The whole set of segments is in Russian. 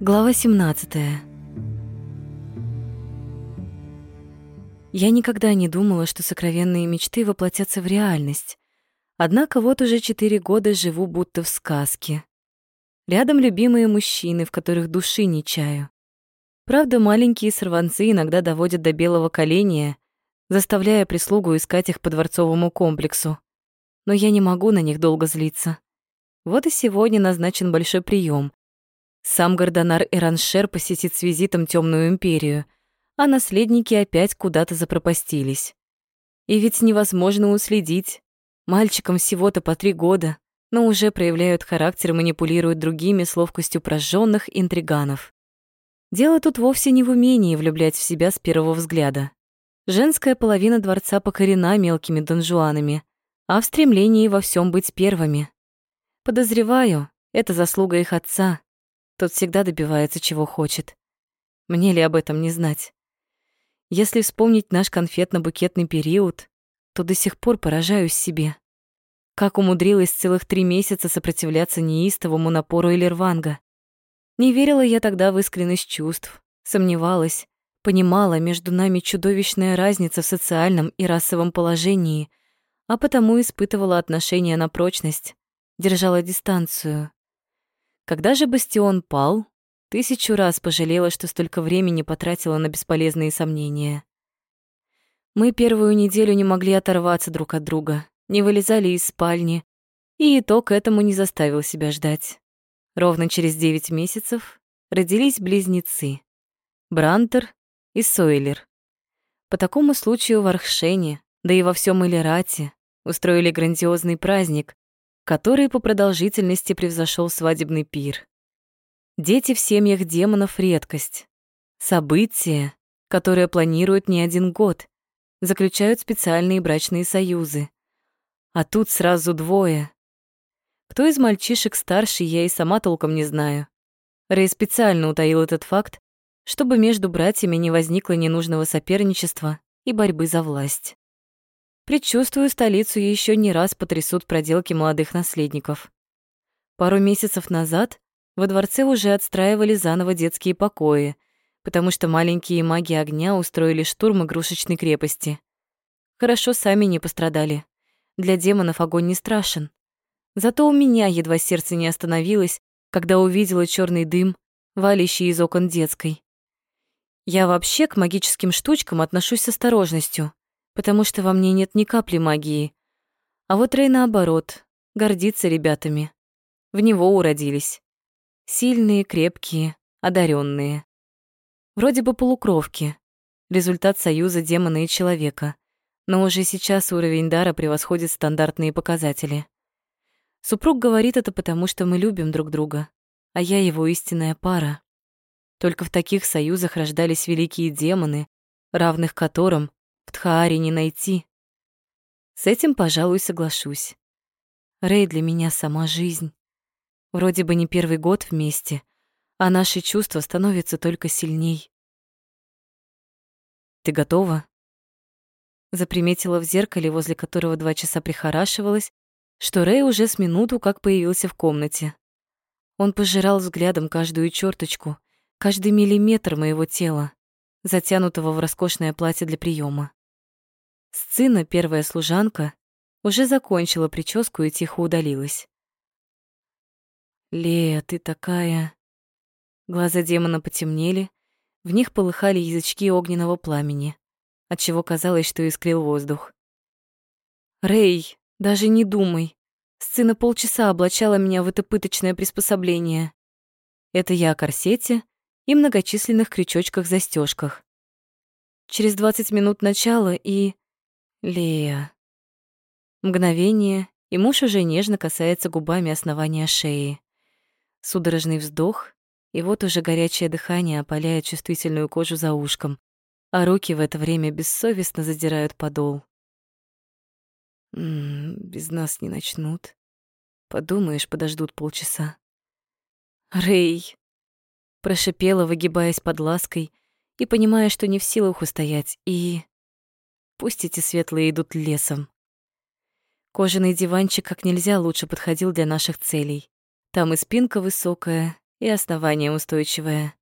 Глава 17. Я никогда не думала, что сокровенные мечты воплотятся в реальность. Однако вот уже четыре года живу будто в сказке. Рядом любимые мужчины, в которых души не чаю. Правда, маленькие сорванцы иногда доводят до белого коленя, заставляя прислугу искать их по дворцовому комплексу. Но я не могу на них долго злиться. Вот и сегодня назначен большой прием. Сам Гордонар Ираншер посетит с визитом Темную империю, а наследники опять куда-то запропастились. И ведь невозможно уследить. Мальчикам всего-то по три года, но уже проявляют характер и манипулируют другими с ловкостью прожженных интриганов. Дело тут вовсе не в умении влюблять в себя с первого взгляда. Женская половина дворца покорена мелкими донжуанами, а в стремлении во всем быть первыми. Подозреваю, это заслуга их отца. Тот всегда добивается, чего хочет. Мне ли об этом не знать? Если вспомнить наш конфетно-букетный период, то до сих пор поражаюсь себе. Как умудрилась целых три месяца сопротивляться неистовому напору Элерванга. Не верила я тогда в искренность чувств, сомневалась, понимала между нами чудовищная разница в социальном и расовом положении, а потому испытывала отношения на прочность, держала дистанцию. Когда же бастион пал, тысячу раз пожалела, что столько времени потратила на бесполезные сомнения. Мы первую неделю не могли оторваться друг от друга, не вылезали из спальни, и итог этому не заставил себя ждать. Ровно через девять месяцев родились близнецы — Брантер и Сойлер. По такому случаю в Архшене, да и во всем Элирате, устроили грандиозный праздник, который по продолжительности превзошел свадебный пир. Дети в семьях демонов — редкость. Событие, которое планируют не один год, заключают специальные брачные союзы. А тут сразу двое — кто из мальчишек старше, я и сама толком не знаю. Рэй специально утаил этот факт, чтобы между братьями не возникло ненужного соперничества и борьбы за власть. Предчувствую, столицу еще не раз потрясут проделки молодых наследников. Пару месяцев назад во дворце уже отстраивали заново детские покои, потому что маленькие маги огня устроили штурм игрушечной крепости. Хорошо сами не пострадали. Для демонов огонь не страшен. Зато у меня едва сердце не остановилось, когда увидела черный дым, валящий из окон детской. Я вообще к магическим штучкам отношусь с осторожностью, потому что во мне нет ни капли магии. А вот Рэй наоборот, гордится ребятами. В него уродились. Сильные, крепкие, одаренные. Вроде бы полукровки. Результат союза демона и человека. Но уже сейчас уровень дара превосходит стандартные показатели. Супруг говорит это потому, что мы любим друг друга, а я его истинная пара. Только в таких союзах рождались великие демоны, равных которым в Тхааре не найти. С этим, пожалуй, соглашусь. Рэй для меня сама жизнь. Вроде бы не первый год вместе, а наши чувства становятся только сильней. «Ты готова?» Заприметила в зеркале, возле которого два часа прихорашивалась, что Рэй уже с минуту как появился в комнате. Он пожирал взглядом каждую черточку, каждый миллиметр моего тела, затянутого в роскошное платье для приема. Сцена, первая служанка, уже закончила прическу и тихо удалилась. «Лея, ты такая...» Глаза демона потемнели, в них полыхали язычки огненного пламени, отчего казалось, что искрил воздух. «Рэй, даже не думай. Сцена полчаса облачала меня в это пыточное приспособление. Это я о корсете и многочисленных крючочках-застежках. Через двадцать минут начала и... Лея. Мгновение, и муж уже нежно касается губами основания шеи. Судорожный вздох, и вот уже горячее дыхание опаляет чувствительную кожу за ушком, а руки в это время бессовестно задирают подол. М -м, без нас не начнут. Подумаешь, подождут полчаса. Рэй, прошипела, выгибаясь под лаской и понимая, что не в силах устоять, и пусть эти светлые идут лесом. Кожаный диванчик как нельзя лучше подходил для наших целей. Там и спинка высокая, и основание устойчивое.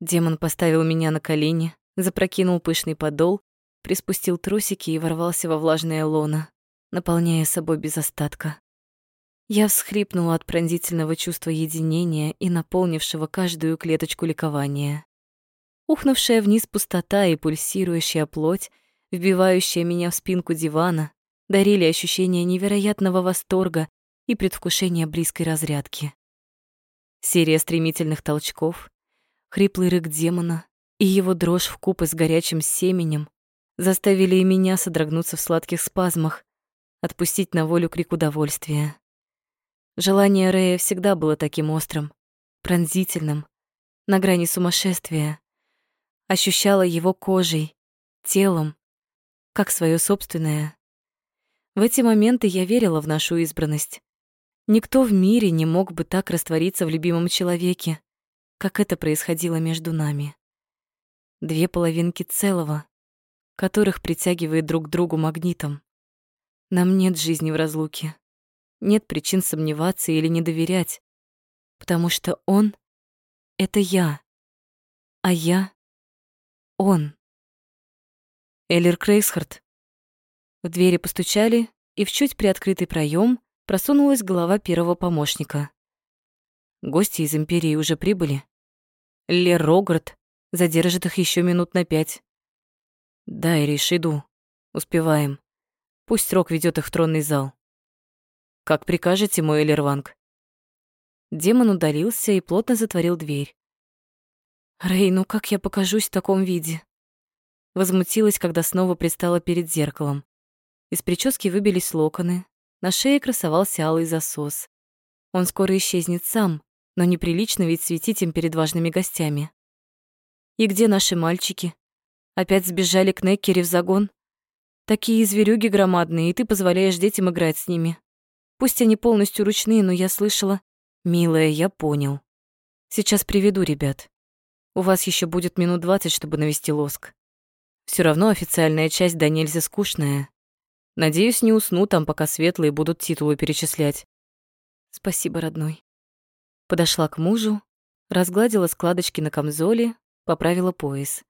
Демон поставил меня на колени, запрокинул пышный подол, приспустил трусики и ворвался во влажное лоно, наполняя собой без остатка. Я всхрипнула от пронзительного чувства единения и наполнившего каждую клеточку ликования. Ухнувшая вниз пустота и пульсирующая плоть, вбивающая меня в спинку дивана, дарили ощущение невероятного восторга и предвкушения близкой разрядки. Серия стремительных толчков, хриплый рык демона и его дрожь в купе с горячим семенем заставили и меня содрогнуться в сладких спазмах, отпустить на волю крик удовольствия. Желание Рэя всегда было таким острым, пронзительным, на грани сумасшествия. Ощущала его кожей, телом, как свое собственное. В эти моменты я верила в нашу избранность. Никто в мире не мог бы так раствориться в любимом человеке, как это происходило между нами. Две половинки целого, которых притягивает друг к другу магнитом. Нам нет жизни в разлуке. Нет причин сомневаться или не доверять, потому что он — это я, а я — он. Эллер Крейсхард. В двери постучали, и в чуть приоткрытый проем просунулась голова первого помощника. Гости из Империи уже прибыли. Лер Рогард задержит их еще минут на пять. Да, Ириш, иду. Успеваем. Пусть срок ведет их в тронный зал. Как прикажете, мой Элерванг. Демон удалился и плотно затворил дверь. Рей, ну как я покажусь в таком виде? Возмутилась, когда снова предстала перед зеркалом. Из прически выбились локоны, на шее красовался алый засос. Он скоро исчезнет сам, но неприлично ведь светить им перед важными гостями. И где наши мальчики? Опять сбежали к Неккере в загон? Такие зверюги громадные, и ты позволяешь детям играть с ними. Пусть они полностью ручные, но я слышала... Милая, я понял. Сейчас приведу ребят. У вас еще будет минут двадцать, чтобы навести лоск. Все равно официальная часть да нельзя скучная. Надеюсь, не усну там, пока светлые будут титулы перечислять. Спасибо, родной. Подошла к мужу, разгладила складочки на камзоле, поправила пояс.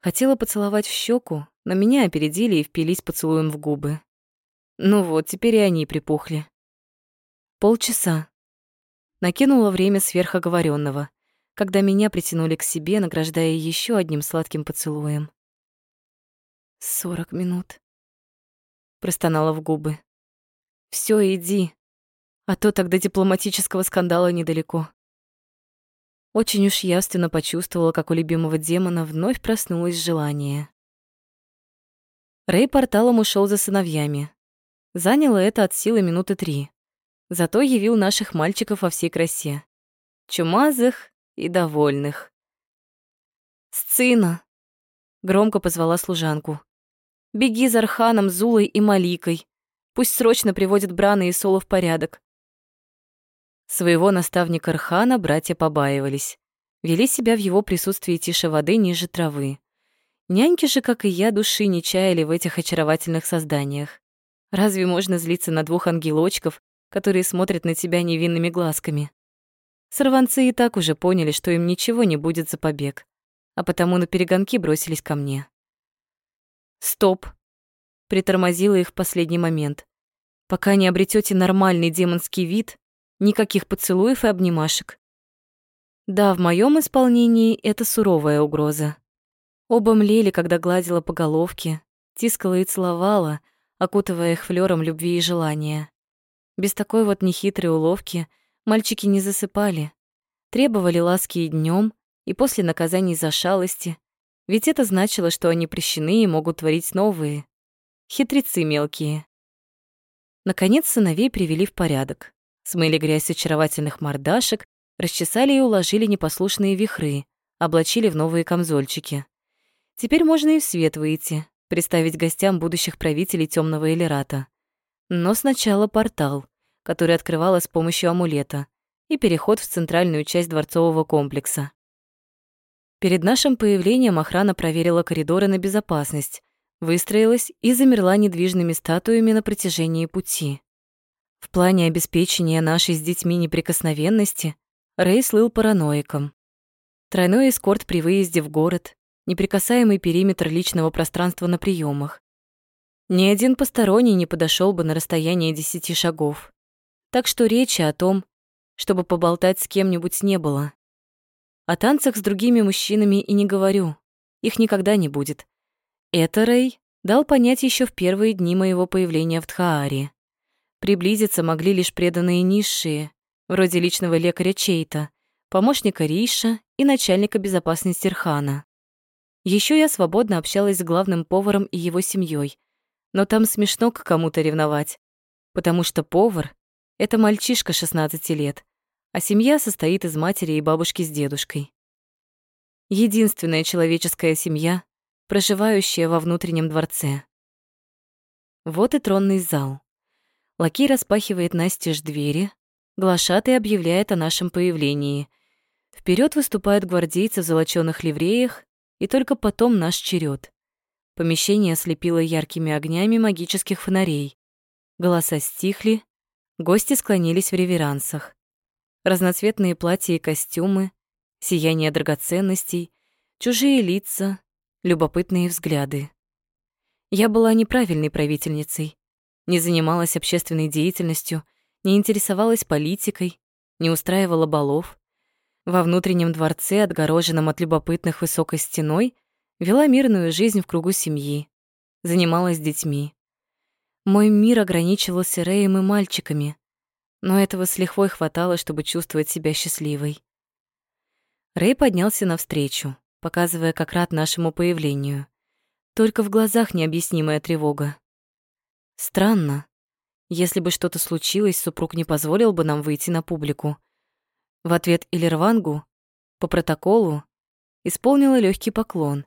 Хотела поцеловать в щеку, но меня опередили и впились поцелуем в губы. Ну вот, теперь и они припухли. Полчаса. Накинула время сверхоговоренного, когда меня притянули к себе, награждая еще одним сладким поцелуем. «Сорок минут», — простонала в губы. Все, иди, а то тогда дипломатического скандала недалеко». Очень уж явственно почувствовала, как у любимого демона вновь проснулось желание. Рэй порталом ушел за сыновьями. Заняло это от силы минуты три. Зато явил наших мальчиков во всей красе. Чумазых и довольных. «Сцина!» — громко позвала служанку. «Беги за Арханом, Зулой и Маликой. Пусть срочно приводят Брана и Соло в порядок». Своего наставника Архана братья побаивались. Вели себя в его присутствии тише воды ниже травы. Няньки же, как и я, души не чаяли в этих очаровательных созданиях. Разве можно злиться на двух ангелочков, которые смотрят на тебя невинными глазками. Сорванцы и так уже поняли, что им ничего не будет за побег, а потому на перегонки бросились ко мне. «Стоп!» — притормозила их в последний момент. «Пока не обретете нормальный демонский вид, никаких поцелуев и обнимашек». Да, в моем исполнении это суровая угроза. Оба млели, когда гладила по головке, тискала и целовала, окутывая их флёром любви и желания. Без такой вот нехитрой уловки мальчики не засыпали, требовали ласки и днем, и после наказаний за шалости, ведь это значило, что они прещены и могут творить новые. Хитрецы мелкие. Наконец сыновей привели в порядок. Смыли грязь очаровательных мордашек, расчесали и уложили непослушные вихры, облачили в новые камзольчики. Теперь можно и в свет выйти, представить гостям будущих правителей Темного Элирата. Но сначала портал, который открывала с помощью амулета, и переход в центральную часть дворцового комплекса. Перед нашим появлением охрана проверила коридоры на безопасность, выстроилась и замерла недвижными статуями на протяжении пути. В плане обеспечения нашей с детьми неприкосновенности Рэй слыл параноиком. Тройной эскорт при выезде в город, неприкасаемый периметр личного пространства на приемах. Ни один посторонний не подошел бы на расстояние десяти шагов. Так что речи о том, чтобы поболтать с кем-нибудь не было. О танцах с другими мужчинами и не говорю. Их никогда не будет. Это Рэй дал понять еще в первые дни моего появления в Тхааре. Приблизиться могли лишь преданные низшие, вроде личного лекаря Чейта, помощника Риша и начальника безопасности Рхана. Еще я свободно общалась с главным поваром и его семьей, но там смешно к кому-то ревновать, потому что повар — это мальчишка 16 лет, а семья состоит из матери и бабушки с дедушкой. Единственная человеческая семья, проживающая во внутреннем дворце. Вот и тронный зал. Лакей распахивает настежь двери, глашатый объявляет о нашем появлении. Вперед выступают гвардейцы в золочёных ливреях, и только потом наш черед. Помещение ослепило яркими огнями магических фонарей. Голоса стихли, гости склонились в реверансах. Разноцветные платья и костюмы, сияние драгоценностей, чужие лица, любопытные взгляды. Я была неправильной правительницей не занималась общественной деятельностью, не интересовалась политикой, не устраивала балов. Во внутреннем дворце, отгороженном от любопытных высокой стеной, вела мирную жизнь в кругу семьи, занималась детьми. Мой мир ограничивался Рэем и мальчиками, но этого с лихвой хватало, чтобы чувствовать себя счастливой. Рэй поднялся навстречу, показывая, как рад нашему появлению. Только в глазах необъяснимая тревога. Странно. Если бы что-то случилось, супруг не позволил бы нам выйти на публику. В ответ Илервангу, по протоколу, исполнила легкий поклон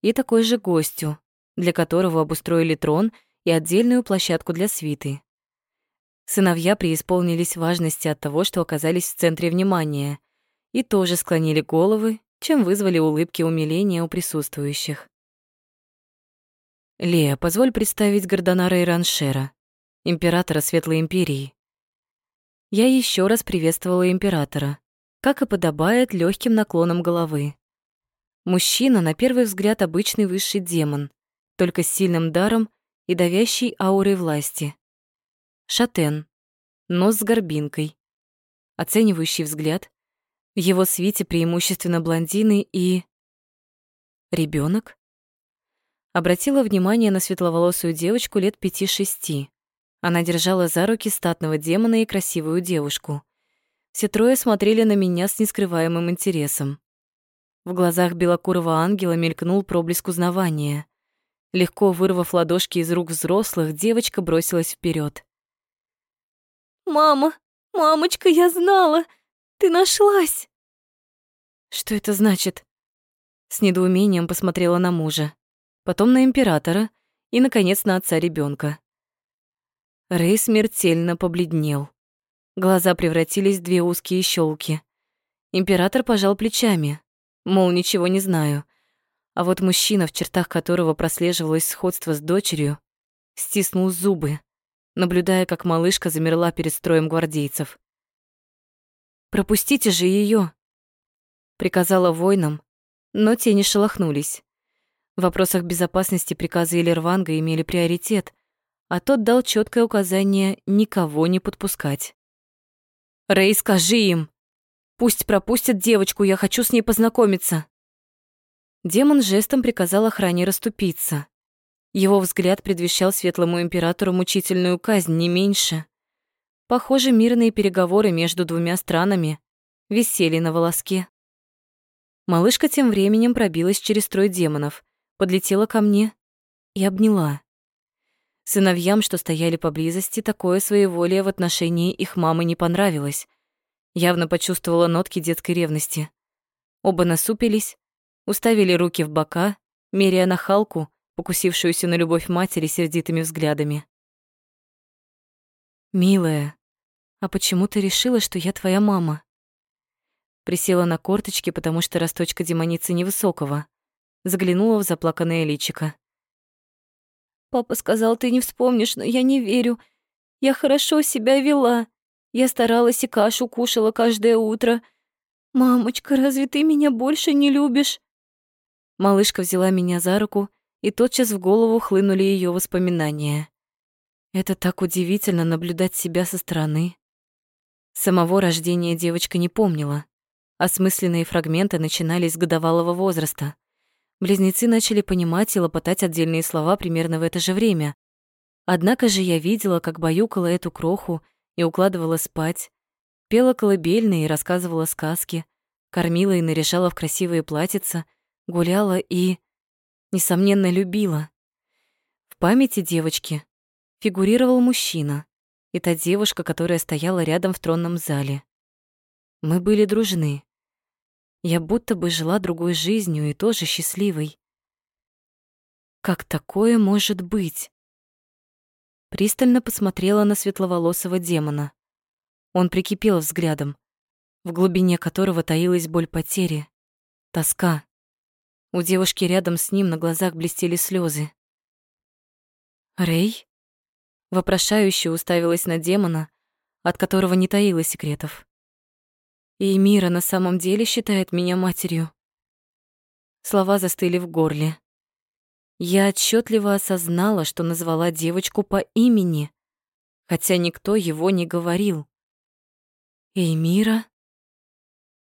и такой же гостю, для которого обустроили трон и отдельную площадку для свиты. Сыновья преисполнились важности от того, что оказались в центре внимания, и тоже склонили головы, чем вызвали улыбки умиления у присутствующих. Лея, позволь представить Гордонара Ираншера, императора Светлой Империи. Я еще раз приветствовала императора, как и подобает легким наклоном головы. Мужчина, на первый взгляд, обычный высший демон, только с сильным даром и давящей аурой власти. Шатен, нос с горбинкой, оценивающий взгляд, в его свите преимущественно блондины и... ребенок. Обратила внимание на светловолосую девочку лет пяти-шести. Она держала за руки статного демона и красивую девушку. Все трое смотрели на меня с нескрываемым интересом. В глазах белокурого ангела мелькнул проблеск узнавания. Легко вырвав ладошки из рук взрослых, девочка бросилась вперед. «Мама! Мамочка, я знала! Ты нашлась!» «Что это значит?» С недоумением посмотрела на мужа потом на императора и, наконец, на отца ребенка. Рэй смертельно побледнел. Глаза превратились в две узкие щелки. Император пожал плечами, мол, ничего не знаю. А вот мужчина, в чертах которого прослеживалось сходство с дочерью, стиснул зубы, наблюдая, как малышка замерла перед строем гвардейцев. «Пропустите же ее, приказала воинам, но те не шелохнулись. В вопросах безопасности приказы Элерванга имели приоритет, а тот дал четкое указание никого не подпускать. «Рэй, скажи им! Пусть пропустят девочку, я хочу с ней познакомиться!» Демон жестом приказал охране расступиться. Его взгляд предвещал светлому императору мучительную казнь, не меньше. Похоже, мирные переговоры между двумя странами висели на волоске. Малышка тем временем пробилась через строй демонов, подлетела ко мне и обняла. Сыновьям, что стояли поблизости, такое своеволие в отношении их мамы не понравилось. Явно почувствовала нотки детской ревности. Оба насупились, уставили руки в бока, меряя нахалку, покусившуюся на любовь матери сердитыми взглядами. «Милая, а почему ты решила, что я твоя мама?» Присела на корточки, потому что росточка демоницы невысокого заглянула в заплаканное личико. «Папа сказал, ты не вспомнишь, но я не верю. Я хорошо себя вела. Я старалась и кашу кушала каждое утро. «Мамочка, разве ты меня больше не любишь?» Малышка взяла меня за руку, и тотчас в голову хлынули ее воспоминания. Это так удивительно наблюдать себя со стороны. Самого рождения девочка не помнила. Осмысленные фрагменты начинались с годовалого возраста. Близнецы начали понимать и лопотать отдельные слова примерно в это же время. Однако же я видела, как баюкала эту кроху и укладывала спать, пела колыбельные и рассказывала сказки, кормила и наряжала в красивые платьица, гуляла и, несомненно, любила. В памяти девочки фигурировал мужчина и та девушка, которая стояла рядом в тронном зале. Мы были дружны. Я будто бы жила другой жизнью и тоже счастливой. Как такое может быть? Пристально посмотрела на светловолосого демона. Он прикипел взглядом, в глубине которого таилась боль потери, тоска. У девушки рядом с ним на глазах блестели слезы. «Рэй?» вопрошающе уставилась на демона, от которого не таила секретов. И Мира на самом деле считает меня матерью. Слова застыли в горле. Я отчетливо осознала, что назвала девочку по имени, хотя никто его не говорил. Эймира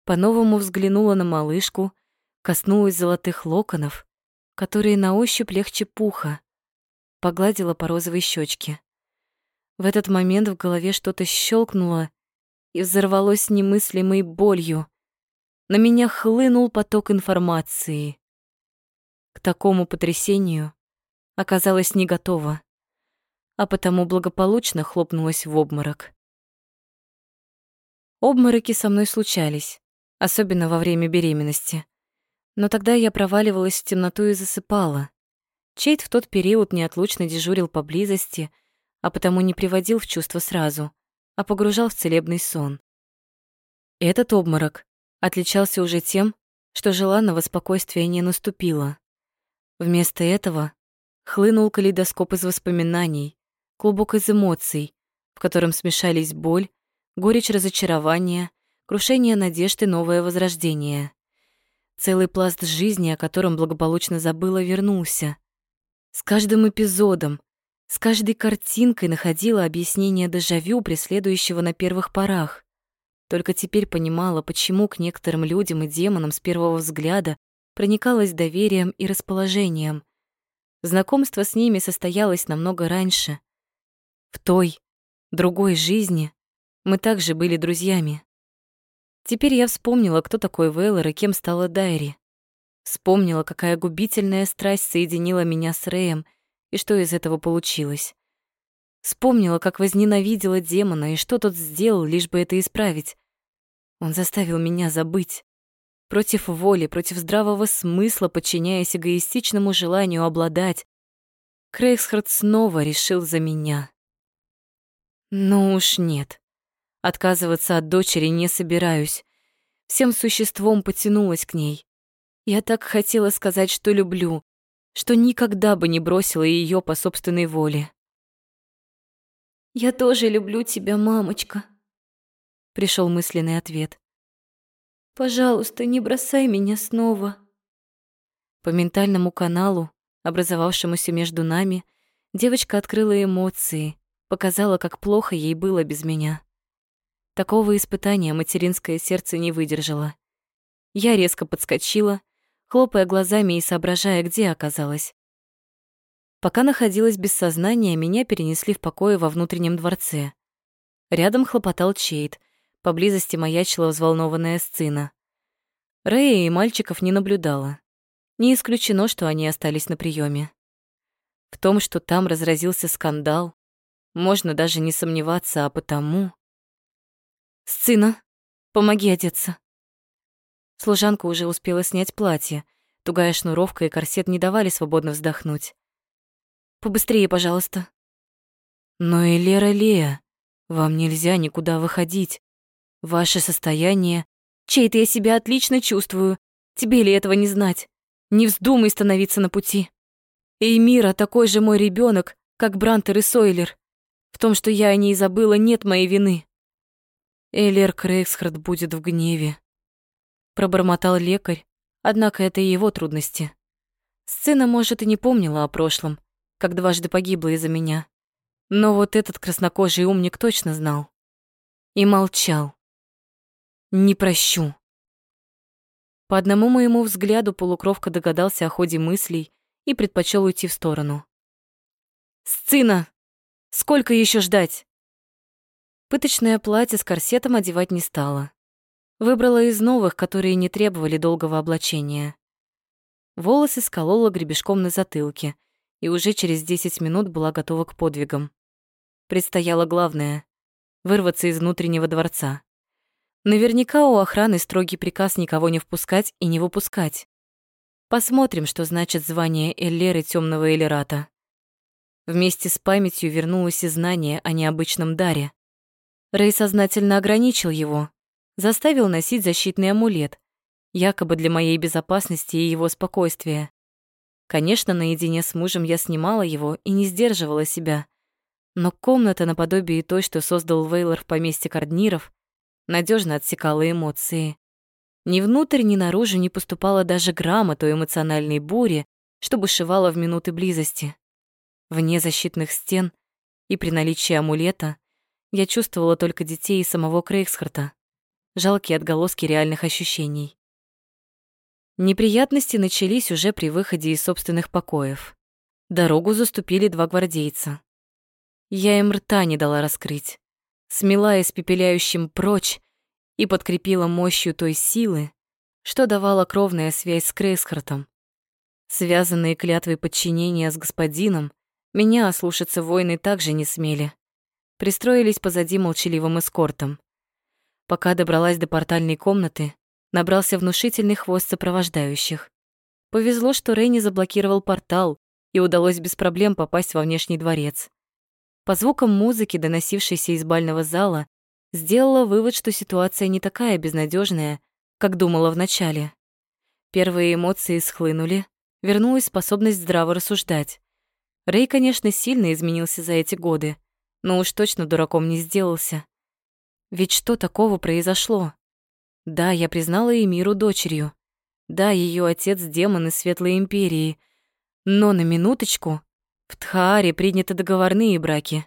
по-новому взглянула на малышку, коснулась золотых локонов, которые на ощупь легче пуха, погладила по розовой щечке. В этот момент в голове что-то щелкнуло и взорвалось немыслимой болью. На меня хлынул поток информации. К такому потрясению оказалась не готова, а потому благополучно хлопнулась в обморок. Обмороки со мной случались, особенно во время беременности. Но тогда я проваливалась в темноту и засыпала. Чейт в тот период неотлучно дежурил поблизости, а потому не приводил в чувство сразу, а погружал в целебный сон. Этот обморок отличался уже тем, что желанного спокойствия не наступило. Вместо этого хлынул калейдоскоп из воспоминаний, клубок из эмоций, в котором смешались боль, горечь разочарования, крушение надежд и новое возрождение. Целый пласт жизни, о котором благополучно забыла, вернулся. С каждым эпизодом, с каждой картинкой находила объяснение дежавю, преследующего на первых порах. Только теперь понимала, почему к некоторым людям и демонам с первого взгляда проникалась доверием и расположением. Знакомство с ними состоялось намного раньше. В той, другой жизни мы также были друзьями. Теперь я вспомнила, кто такой Вейлор и кем стала Дайри. Вспомнила, какая губительная страсть соединила меня с Рэем — и что из этого получилось. Вспомнила, как возненавидела демона и что тот сделал, лишь бы это исправить. Он заставил меня забыть. Против воли, против здравого смысла, подчиняясь эгоистичному желанию обладать, Крейгсхард снова решил за меня. Ну уж нет. Отказываться от дочери не собираюсь. Всем существом потянулась к ней. Я так хотела сказать, что люблю, что никогда бы не бросила ее по собственной воле. «Я тоже люблю тебя, мамочка», — пришел мысленный ответ. «Пожалуйста, не бросай меня снова». По ментальному каналу, образовавшемуся между нами, девочка открыла эмоции, показала, как плохо ей было без меня. Такого испытания материнское сердце не выдержало. Я резко подскочила, хлопая глазами и соображая, где оказалась. Пока находилась без сознания, меня перенесли в покое во внутреннем дворце. Рядом хлопотал Чейд, поблизости маячила взволнованная сцена. Рэя и мальчиков не наблюдала. Не исключено, что они остались на приеме. В том, что там разразился скандал, можно даже не сомневаться, а потому... «Сцена, помоги одеться!» Служанка уже успела снять платье. Тугая шнуровка и корсет не давали свободно вздохнуть. «Побыстрее, пожалуйста». «Но и Лера Лея, вам нельзя никуда выходить. Ваше состояние... Чей-то я себя отлично чувствую. Тебе ли этого не знать? Не вздумай становиться на пути. Эймира такой же мой ребенок, как Брантер и Сойлер. В том, что я о ней забыла, нет моей вины. Элер Крейгсхард будет в гневе. Пробормотал лекарь, однако это и его трудности. Сцена, может, и не помнила о прошлом, как дважды погибла из-за меня. Но вот этот краснокожий умник точно знал. И молчал. Не прощу. По одному моему взгляду полукровка догадался о ходе мыслей и предпочел уйти в сторону. «Сцина! Сколько еще ждать?» Пыточное платье с корсетом одевать не стала. Выбрала из новых, которые не требовали долгого облачения. Волосы сколола гребешком на затылке и уже через 10 минут была готова к подвигам. Предстояло главное — вырваться из внутреннего дворца. Наверняка у охраны строгий приказ никого не впускать и не выпускать. Посмотрим, что значит звание Эллеры Темного Элерата. Вместе с памятью вернулось и знание о необычном даре. Рэй сознательно ограничил его, заставил носить защитный амулет, якобы для моей безопасности и его спокойствия. Конечно, наедине с мужем я снимала его и не сдерживала себя. Но комната наподобие той, что создал Вейлор в поместье Кардниров, надежно отсекала эмоции. Ни внутрь, ни наружу не поступала даже грамма той эмоциональной бури, что бушевала в минуты близости. Вне защитных стен и при наличии амулета я чувствовала только детей и самого Крейгсхарта. Жалкие отголоски реальных ощущений. Неприятности начались уже при выходе из собственных покоев. Дорогу заступили два гвардейца. Я им рта не дала раскрыть. Смела испепеляющим прочь и подкрепила мощью той силы, что давала кровная связь с Крейсхартом. Связанные клятвой подчинения с господином, меня ослушаться воины также не смели пристроились позади молчаливым эскортом. Пока добралась до портальной комнаты, набрался внушительный хвост сопровождающих. Повезло, что Рэй не заблокировал портал, и удалось без проблем попасть во внешний дворец. По звукам музыки, доносившейся из бального зала, сделала вывод, что ситуация не такая безнадежная, как думала вначале. Первые эмоции схлынули, вернулась способность здраво рассуждать. Рэй, конечно, сильно изменился за эти годы, но уж точно дураком не сделался. Ведь что такого произошло? Да, я признала Эмиру дочерью. Да, ее отец — демон из Светлой Империи. Но на минуточку, в Тхааре приняты договорные браки.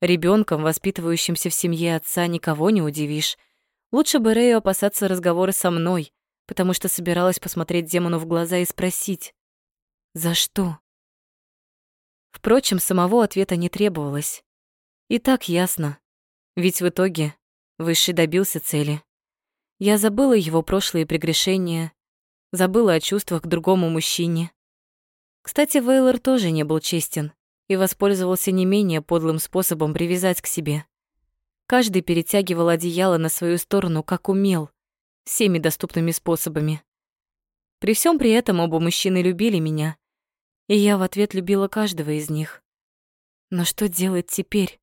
Ребенком, воспитывающимся в семье отца, никого не удивишь. Лучше бы Рэю опасаться разговора со мной, потому что собиралась посмотреть демону в глаза и спросить, «За что?» Впрочем, самого ответа не требовалось. И так ясно. Ведь в итоге Высший добился цели. Я забыла его прошлые прегрешения, забыла о чувствах к другому мужчине. Кстати, Вейлор тоже не был честен и воспользовался не менее подлым способом привязать к себе. Каждый перетягивал одеяло на свою сторону, как умел, всеми доступными способами. При всем при этом оба мужчины любили меня, и я в ответ любила каждого из них. Но что делать теперь?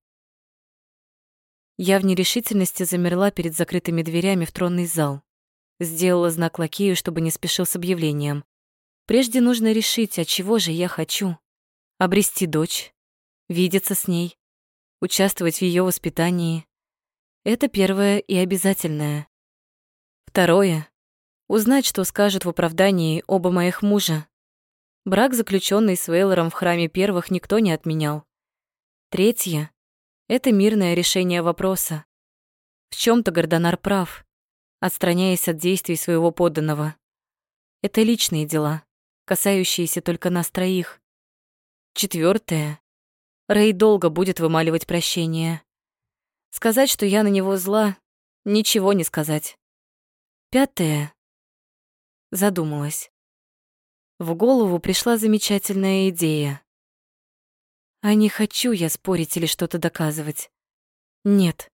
Я в нерешительности замерла перед закрытыми дверями в тронный зал. Сделала знак лакею, чтобы не спешил с объявлением. Прежде нужно решить, от чего же я хочу. Обрести дочь, видеться с ней, участвовать в ее воспитании. Это первое и обязательное. Второе — узнать, что скажут в оправдании оба моих мужа. Брак, заключенный с Вейлором в храме первых, никто не отменял. Третье это мирное решение вопроса. В чем то Гордонар прав, отстраняясь от действий своего подданного. Это личные дела, касающиеся только нас троих. Четвертое. Рэй долго будет вымаливать прощение. Сказать, что я на него зла, ничего не сказать. Пятое. Задумалась. В голову пришла замечательная идея. А не хочу я спорить или что-то доказывать. Нет.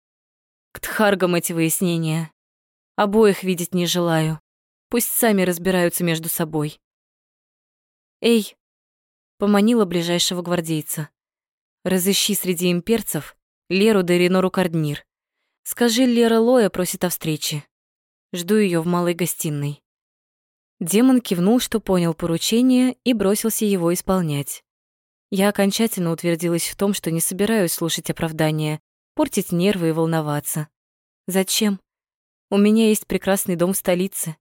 К тхаргам эти выяснения. Обоих видеть не желаю. Пусть сами разбираются между собой. «Эй!» — поманила ближайшего гвардейца. «Разыщи среди имперцев Леру де Ренору Карднир. Скажи, Лера Лоя просит о встрече. Жду ее в малой гостиной». Демон кивнул, что понял поручение, и бросился его исполнять. Я окончательно утвердилась в том, что не собираюсь слушать оправдания, портить нервы и волноваться. Зачем? У меня есть прекрасный дом в столице,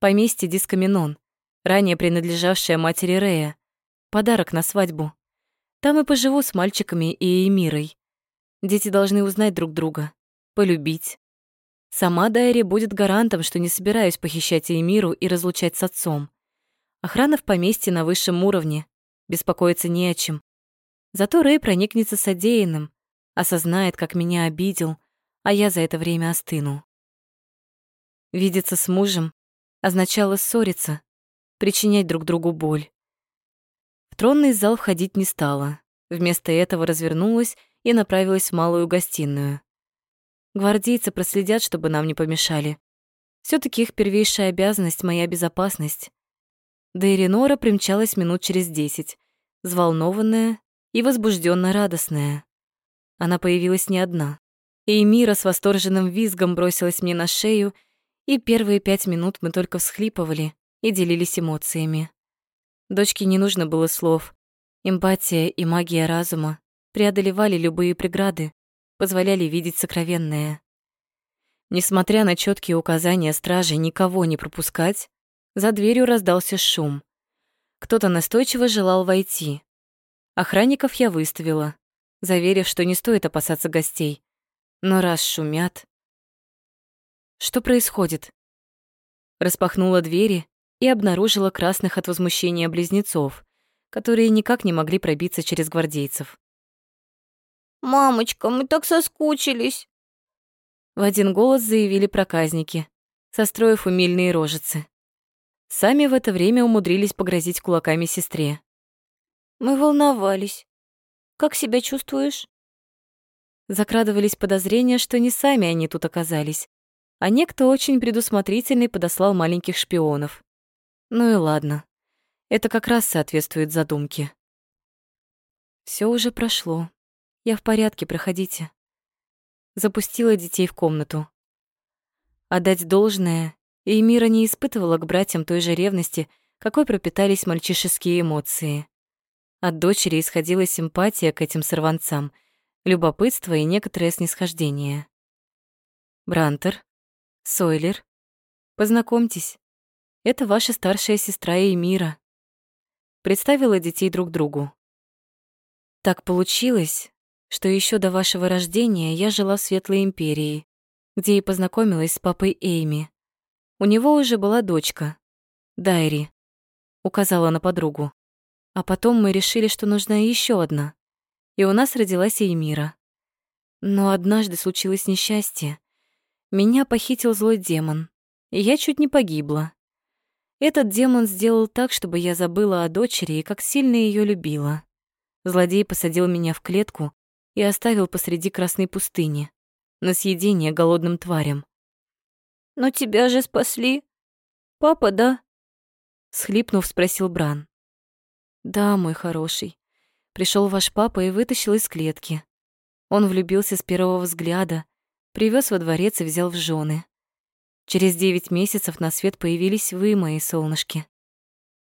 поместье Дискаминон, ранее принадлежавшее матери Рея, подарок на свадьбу. Там и поживу с мальчиками и Эмирой. Дети должны узнать друг друга, полюбить. Сама Дайри будет гарантом, что не собираюсь похищать Эмиру и разлучать с отцом. Охрана в поместье на высшем уровне, беспокоиться не о чем. Зато Рэй проникнется содеянным, осознает, как меня обидел, а я за это время остыну. Видеться с мужем означало ссориться, причинять друг другу боль. В тронный зал входить не стала. Вместо этого развернулась и направилась в малую гостиную. Гвардейцы проследят, чтобы нам не помешали. все таки их первейшая обязанность — моя безопасность. Да и Ренора примчалась минут через десять, взволнованная и возбужденно радостная. Она появилась не одна. И Мира с восторженным визгом бросилась мне на шею, и первые пять минут мы только всхлипывали и делились эмоциями. Дочке не нужно было слов. Эмпатия и магия разума преодолевали любые преграды, позволяли видеть сокровенное. Несмотря на четкие указания стражи никого не пропускать, за дверью раздался шум. Кто-то настойчиво желал войти. Охранников я выставила, заверив, что не стоит опасаться гостей. Но раз шумят... Что происходит? Распахнула двери и обнаружила красных от возмущения близнецов, которые никак не могли пробиться через гвардейцев. «Мамочка, мы так соскучились!» В один голос заявили проказники, состроив умильные рожицы. Сами в это время умудрились погрозить кулаками сестре. «Мы волновались. Как себя чувствуешь?» Закрадывались подозрения, что не сами они тут оказались, а некто очень предусмотрительный подослал маленьких шпионов. Ну и ладно. Это как раз соответствует задумке. Все уже прошло. Я в порядке, проходите. Запустила детей в комнату. Отдать должное, и Мира не испытывала к братьям той же ревности, какой пропитались мальчишеские эмоции. От дочери исходила симпатия к этим сорванцам, любопытство и некоторое снисхождение. Брантер, Сойлер, познакомьтесь, это ваша старшая сестра Эмира. Представила детей друг другу. Так получилось, что еще до вашего рождения я жила в Светлой Империи, где и познакомилась с папой Эйми. У него уже была дочка, Дайри, указала на подругу. А потом мы решили, что нужна еще одна, и у нас родилась Эймира. Но однажды случилось несчастье. Меня похитил злой демон, и я чуть не погибла. Этот демон сделал так, чтобы я забыла о дочери и как сильно ее любила. Злодей посадил меня в клетку и оставил посреди красной пустыни, на съедение голодным тварям. «Но тебя же спасли. Папа, да?» Схлипнув, спросил Бран. «Да, мой хороший. Пришел ваш папа и вытащил из клетки. Он влюбился с первого взгляда, привез во дворец и взял в жены. Через девять месяцев на свет появились вы, мои солнышки».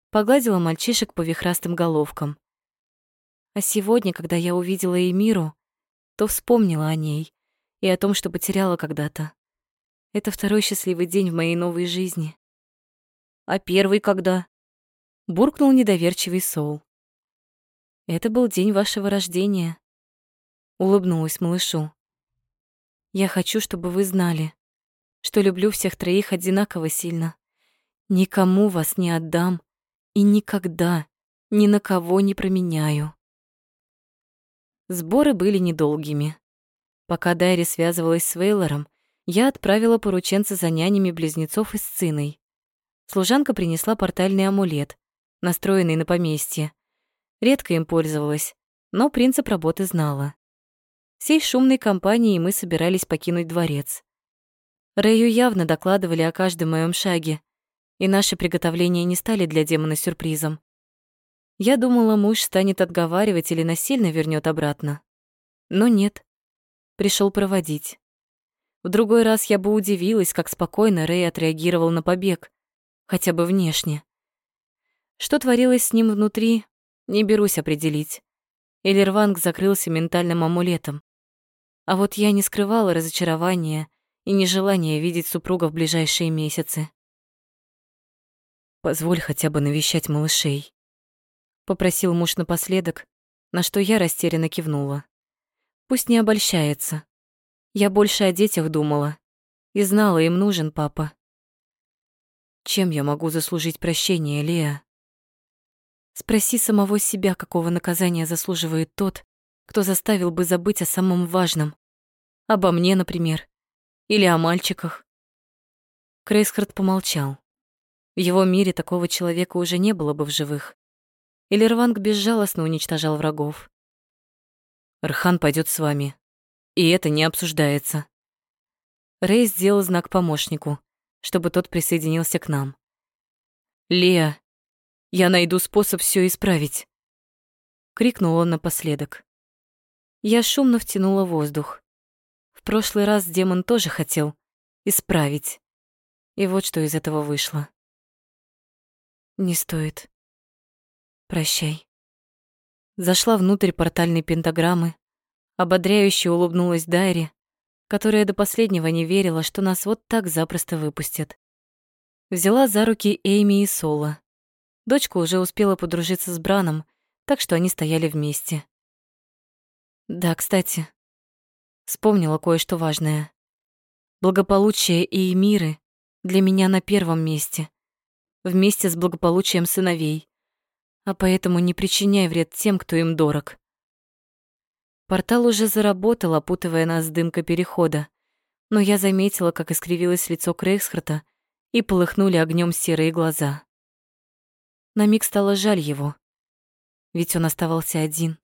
Погладила мальчишек по вихрастым головкам. А сегодня, когда я увидела Эмиру, то вспомнила о ней и о том, что потеряла когда-то. Это второй счастливый день в моей новой жизни. А первый когда? Буркнул недоверчивый Соул. Это был день вашего рождения. Улыбнулась малышу. Я хочу, чтобы вы знали, что люблю всех троих одинаково сильно. Никому вас не отдам и никогда ни на кого не променяю. Сборы были недолгими. Пока Дайри связывалась с Вейлором, я отправила порученца за нянями близнецов и с сыной. Служанка принесла портальный амулет, настроенный на поместье. Редко им пользовалась, но принцип работы знала. Всей шумной компанией мы собирались покинуть дворец. Рэю явно докладывали о каждом моем шаге, и наши приготовления не стали для демона сюрпризом. Я думала, муж станет отговаривать или насильно вернет обратно. Но нет. Пришел проводить. В другой раз я бы удивилась, как спокойно Рэй отреагировал на побег, хотя бы внешне. Что творилось с ним внутри, не берусь определить. Элерванг закрылся ментальным амулетом. А вот я не скрывала разочарования и нежелание видеть супруга в ближайшие месяцы. «Позволь хотя бы навещать малышей», — попросил муж напоследок, на что я растерянно кивнула. Пусть не обольщается. Я больше о детях думала и знала, им нужен папа. Чем я могу заслужить прощение, Леа? Спроси самого себя, какого наказания заслуживает тот, кто заставил бы забыть о самом важном. Обо мне, например. Или о мальчиках. Крейсхард помолчал. В его мире такого человека уже не было бы в живых. Или Рванг безжалостно уничтожал врагов. Рхан пойдет с вами. И это не обсуждается. Рэй сделал знак помощнику, чтобы тот присоединился к нам. «Леа, я найду способ все исправить!» Крикнул он напоследок. Я шумно втянула воздух. В прошлый раз демон тоже хотел исправить. И вот что из этого вышло. Не стоит. Прощай. Зашла внутрь портальной пентаграммы, ободряюще улыбнулась Дайре, которая до последнего не верила, что нас вот так запросто выпустят. Взяла за руки Эйми и Соло. Дочка уже успела подружиться с Браном, так что они стояли вместе. Да, кстати, вспомнила кое-что важное. Благополучие и миры для меня на первом месте, вместе с благополучием сыновей а поэтому не причиняй вред тем, кто им дорог. Портал уже заработал, опутывая нас дымка перехода, но я заметила, как искривилось лицо Крейсхарта и полыхнули огнем серые глаза. На миг стало жаль его, ведь он оставался один.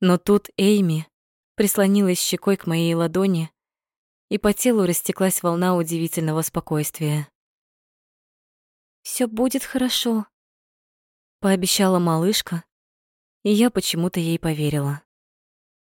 Но тут Эйми прислонилась щекой к моей ладони, и по телу растеклась волна удивительного спокойствия. Все будет хорошо», пообещала малышка, и я почему-то ей поверила.